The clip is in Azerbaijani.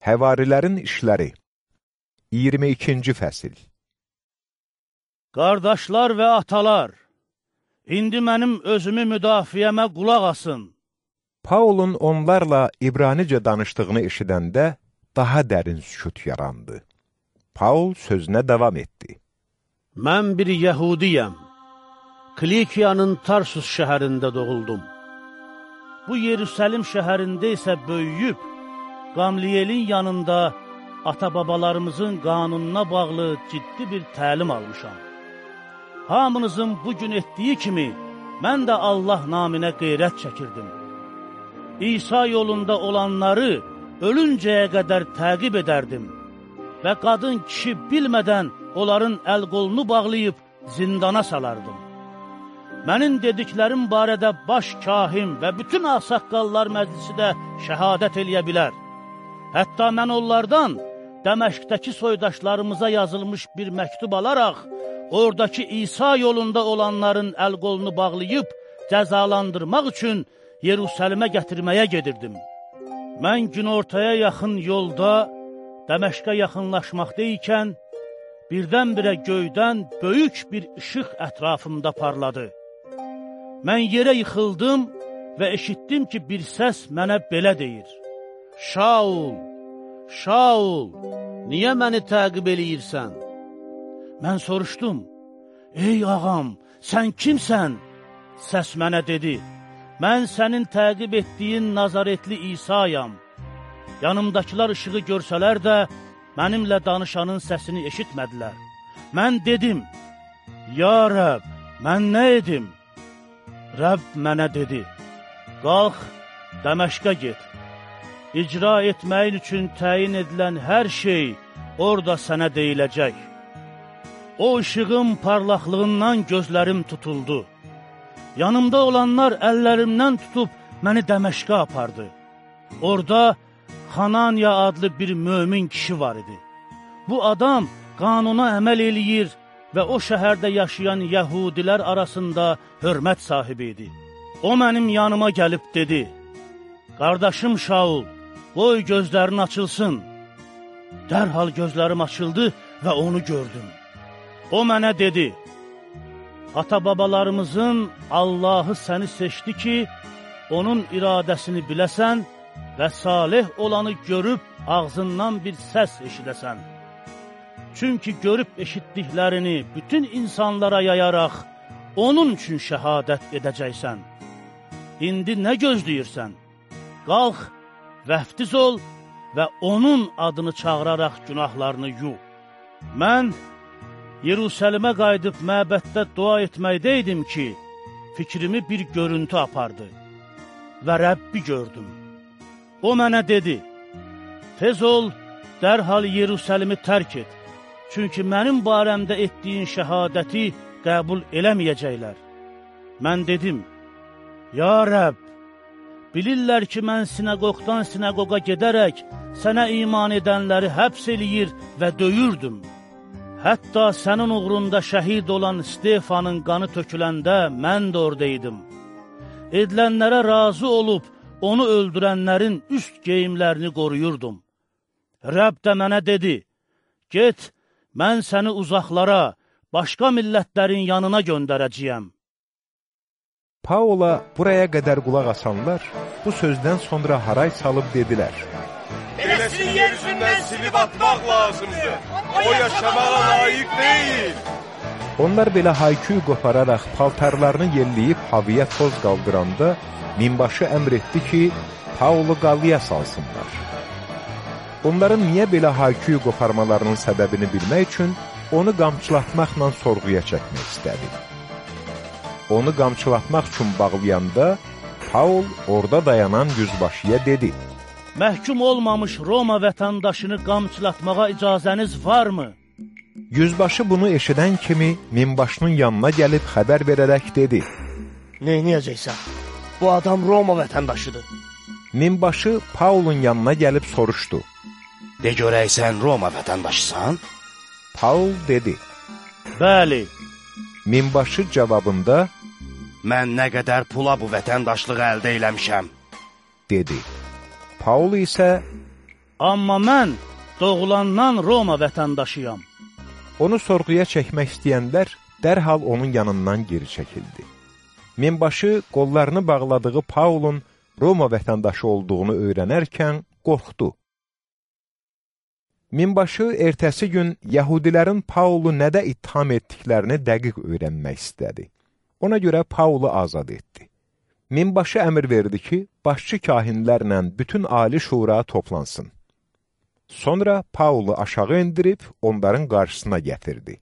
Həvarilərin işləri 22-ci fəsil Qardaşlar və atalar, indi mənim özümü müdafiəmə qulaq asın. Paulun onlarla İbranicə danışdığını eşidəndə daha dərin sükut yarandı. Paul sözünə davam etdi. Mən bir yəhudiyəm. Klikiyanın Tarsus şəhərində doğuldum. Bu Yerusəlim şəhərində isə böyüyüb, Qamliyelin yanında ata-babalarımızın qanununa bağlı ciddi bir təlim almışam. Hamınızın bugün etdiyi kimi, mən də Allah naminə qeyrət çəkirdim. İsa yolunda olanları ölüncəyə qədər təqib edərdim və qadın kişi bilmədən onların əl-qolunu bağlayıb zindana salardım. Mənim dediklərim barədə baş kahim və bütün ağsaqqallar məclisi də şəhadət eləyə bilər. Hətta mən onlardan Dəməşqdəki soydaşlarımıza yazılmış bir məktub alaraq, oradakı İsa yolunda olanların əl-qolunu bağlayıb, cəzalandırmaq üçün Yerusəlimə gətirməyə gedirdim. Mən günortaya yaxın yolda Dəməşqə yaxınlaşmaqda ikən, birdən-birə göydən böyük bir işıq ətrafımda parladı. Mən yerə yıxıldım və eşitdim ki, bir səs mənə belə deyir. Şaul, Şaul, niyə məni təqib eləyirsən? Mən soruşdum, ey ağam, sən kimsən? Səs mənə dedi, mən sənin təqib etdiyin Nazaretli İsayam. Yanımdakılar işığı görsələr də, mənimlə danışanın səsini eşitmədilər. Mən dedim, Ya Rəb, mən nə edim? Rəbb mənə dedi, qalx, Dəməşqə get icra etməyin üçün təyin edilən hər şey orada sənə deyiləcək. O işığın parlaqlığından gözlərim tutuldu. Yanımda olanlar əllərimdən tutub məni Dəməşqə apardı. Orada Xananiya adlı bir mömin kişi var idi. Bu adam qanuna əməl eləyir və o şəhərdə yaşayan yəhudilər arasında hörmət sahibi idi. O mənim yanıma gəlib dedi, Qardaşım Şaul, qoy gözlərin açılsın. Dərhal gözlərim açıldı və onu gördüm. O mənə dedi, ata-babalarımızın Allahı səni seçdi ki, onun iradəsini biləsən və salih olanı görüb ağzından bir səs eşidəsən. Çünki görüb eşitdiklərini bütün insanlara yayaraq, onun üçün şəhadət edəcəksən. İndi nə gözləyirsən? Qalx, vəftiz ol və onun adını çağıraraq günahlarını yu. Mən Yerusəlimə qayıdıb məbəddə dua etməkdəydim ki, fikrimi bir görüntü apardı və Rəbbi gördüm. O mənə dedi, tez ol, dərhal Yerusəlimi tərk et, çünki mənim barəmdə etdiyin şəhadəti qəbul eləməyəcəklər. Mən dedim, Ya Rəbb, Bilirlər ki, mən sinagogdan sinagoga gedərək sənə iman edənləri həbs eləyir və döyürdüm. Hətta sənin uğrunda şəhid olan Stefanın qanı töküləndə mən də oradaydım. Edilənlərə razı olub onu öldürənlərin üst geyimlərini qoruyurdum. Rəbb də mənə dedi, get, mən səni uzaqlara, başqa millətlərin yanına göndərəcəyəm. Paula buraya qədər qulaq asanlar bu sözdən sonra haray salıb dedilər. Eləsini yer üzündən silib atmaq lazımdır. O yaşamağa layiq deyil. Onlar belə hayküy qopararaq paltarlarını yelləyib havaya toz qaldıranda minbaşı əmr etdi ki, Paulu qalıya salsınlar. Onların niyə belə hayküy qoparmalarının səbəbini bilmək üçün onu qamçılatmaqla sorğuya çəkmək istədi onu qamçılatmaq üçün bağlayanda, Paul orada dayanan yüzbaşıya dedi, Məhkum olmamış Roma vətəndaşını qamçılatmağa icazəniz varmı? Yüzbaşı bunu eşidən kimi minbaşının yanına gəlib xəbər verərək dedi, Neyniyəcəksən? Bu adam Roma vətəndaşıdır. Minbaşı Paulun yanına gəlib soruşdu. De görək sən Roma vətəndaşısan? Paul dedi, Bəli. Minbaşı cavabında, Mən nə qədər pula bu vətəndaşlığı əldə eləmişəm, dedi. Paul isə, Amma mən doğulandan Roma vətəndaşıyam. Onu sorğuya çəkmək istəyənlər dərhal onun yanından geri çəkildi. Minbaşı qollarını bağladığı Paulun Roma vətəndaşı olduğunu öyrənərkən qorxdu. Minbaşı ertəsi gün Yahudilərin Paulu nədə ittiham etdiklərini dəqiq öyrənmək istədi. Ona görə Paulu azad etdi. Minbaşı əmr verdi ki, başçı kahinlərlə bütün ali şura toplansın. Sonra Paulu aşağı indirib onların qarşısına gətirdi.